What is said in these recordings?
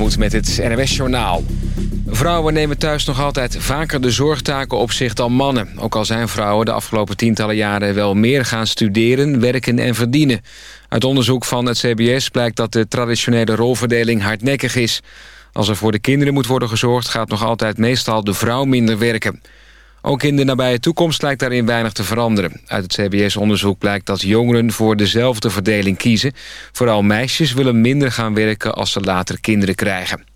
Met het NWS Journaal. Vrouwen nemen thuis nog altijd vaker de zorgtaken op zich dan mannen. Ook al zijn vrouwen de afgelopen tientallen jaren wel meer gaan studeren, werken en verdienen. Uit onderzoek van het CBS blijkt dat de traditionele rolverdeling hardnekkig is. Als er voor de kinderen moet worden gezorgd, gaat nog altijd meestal de vrouw minder werken. Ook in de nabije toekomst lijkt daarin weinig te veranderen. Uit het CBS-onderzoek blijkt dat jongeren voor dezelfde verdeling kiezen. Vooral meisjes willen minder gaan werken als ze later kinderen krijgen.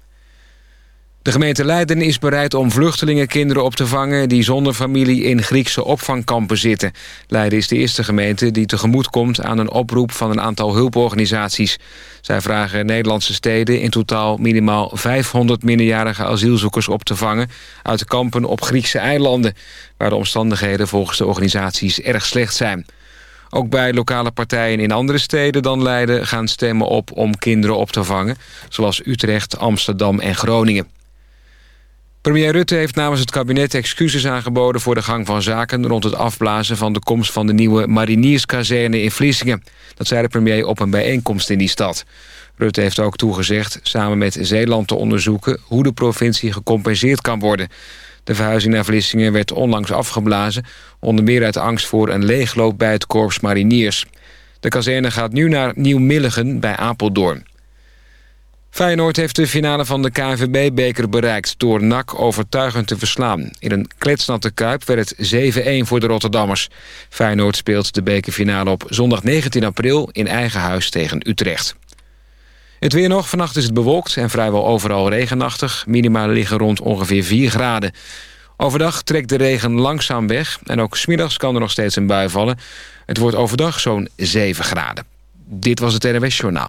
De gemeente Leiden is bereid om vluchtelingenkinderen op te vangen... die zonder familie in Griekse opvangkampen zitten. Leiden is de eerste gemeente die tegemoet komt aan een oproep van een aantal hulporganisaties. Zij vragen Nederlandse steden in totaal minimaal 500 minderjarige asielzoekers op te vangen... uit de kampen op Griekse eilanden... waar de omstandigheden volgens de organisaties erg slecht zijn. Ook bij lokale partijen in andere steden dan Leiden gaan stemmen op om kinderen op te vangen... zoals Utrecht, Amsterdam en Groningen. Premier Rutte heeft namens het kabinet excuses aangeboden... voor de gang van zaken rond het afblazen van de komst van de nieuwe marinierskazerne in Vlissingen. Dat zei de premier op een bijeenkomst in die stad. Rutte heeft ook toegezegd samen met Zeeland te onderzoeken... hoe de provincie gecompenseerd kan worden. De verhuizing naar Vlissingen werd onlangs afgeblazen... onder meer uit angst voor een leegloop bij het korps mariniers. De kazerne gaat nu naar Nieuw-Milligen bij Apeldoorn. Feyenoord heeft de finale van de KNVB-beker bereikt... door NAC overtuigend te verslaan. In een kletsnatte kuip werd het 7-1 voor de Rotterdammers. Feyenoord speelt de bekerfinale op zondag 19 april... in eigen huis tegen Utrecht. Het weer nog. Vannacht is het bewolkt en vrijwel overal regenachtig. Minima liggen rond ongeveer 4 graden. Overdag trekt de regen langzaam weg... en ook smiddags kan er nog steeds een bui vallen. Het wordt overdag zo'n 7 graden. Dit was het NWS Journaal.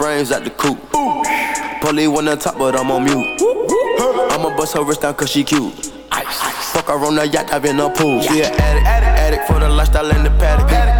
Brains at the coop. Polly on top, but I'm on mute. I'ma bust her wrist down cause she cute. Fuck her on the yacht, I've been a pool. She an addict, addict, addict for the lifestyle and the paddock.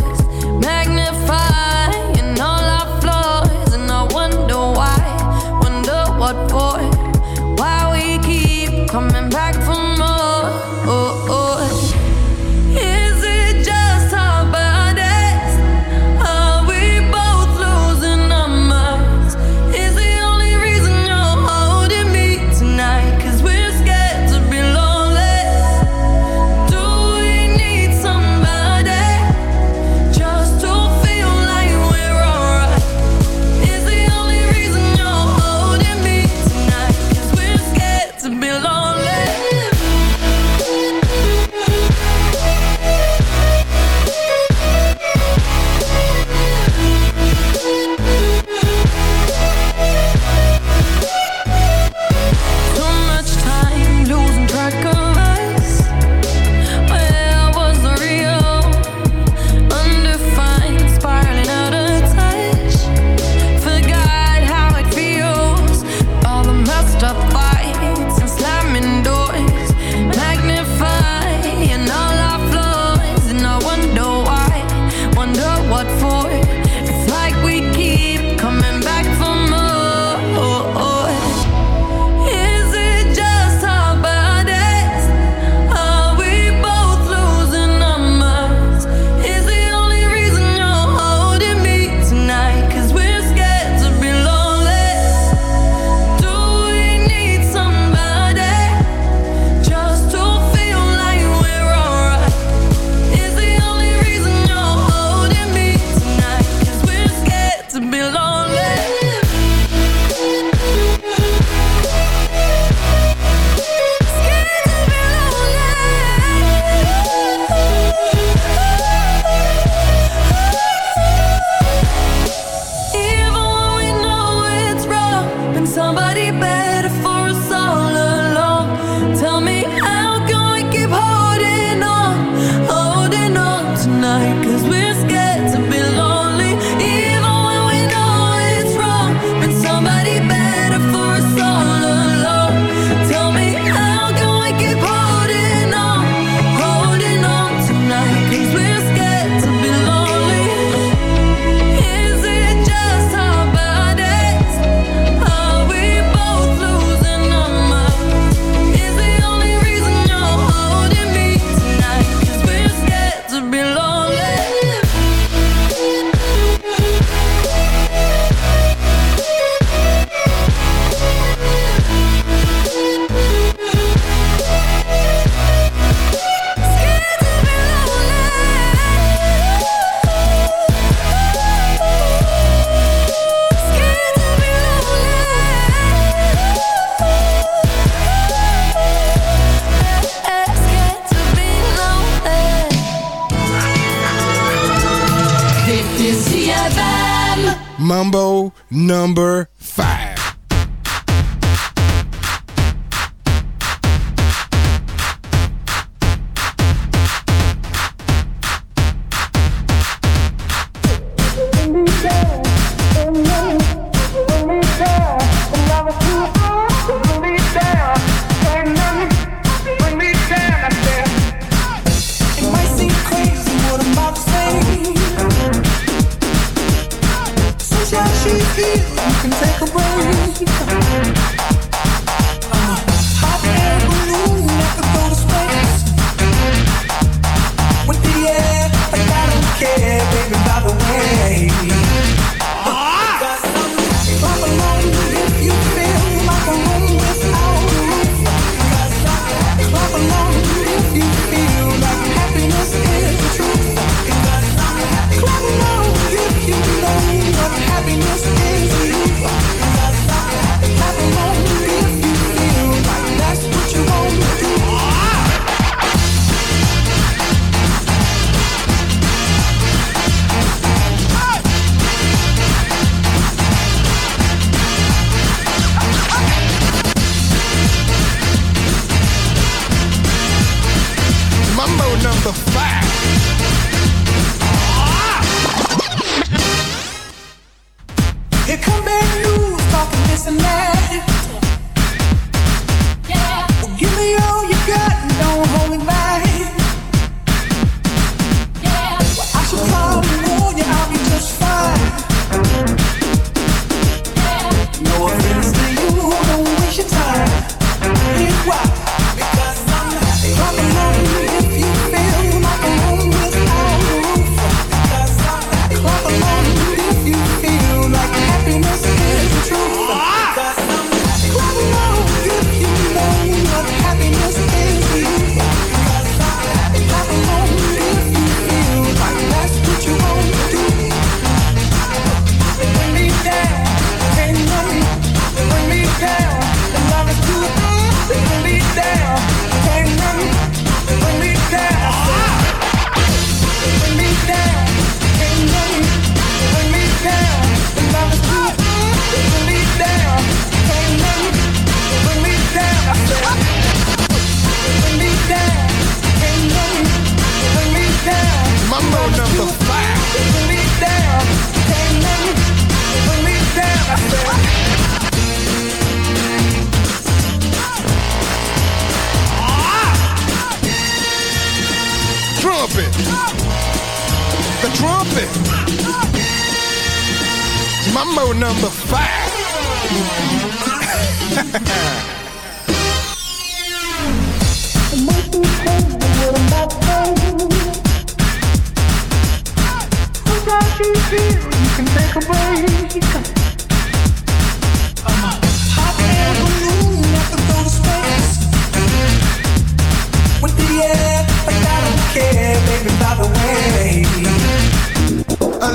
Mississippi. Mambo number five. You can take a break.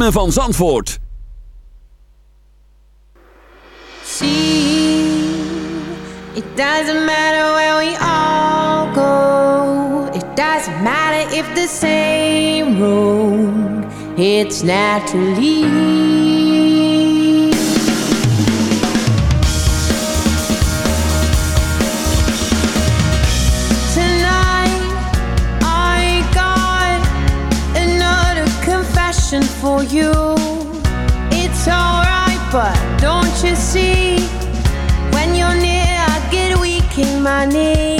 ritme van Zandvoort. See, it doesn't matter where we all go. It doesn't matter if the same road. It's naturally my knees.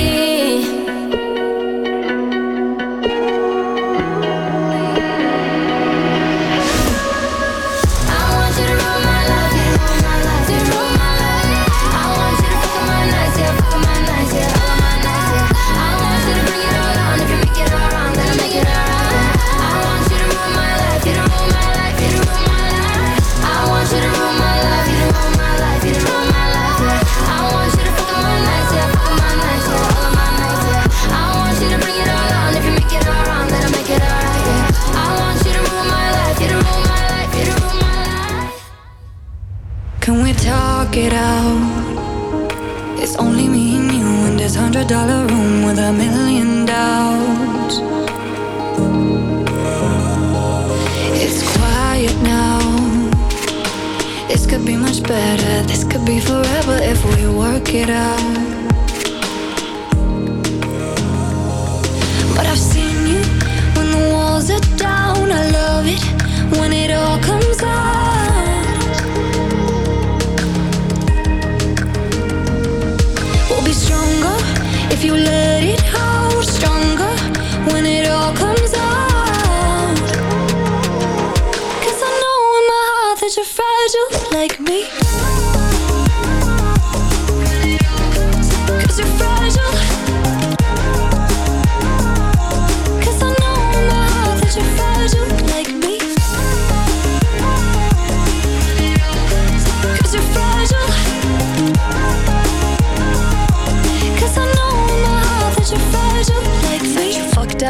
it up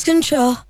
lose control.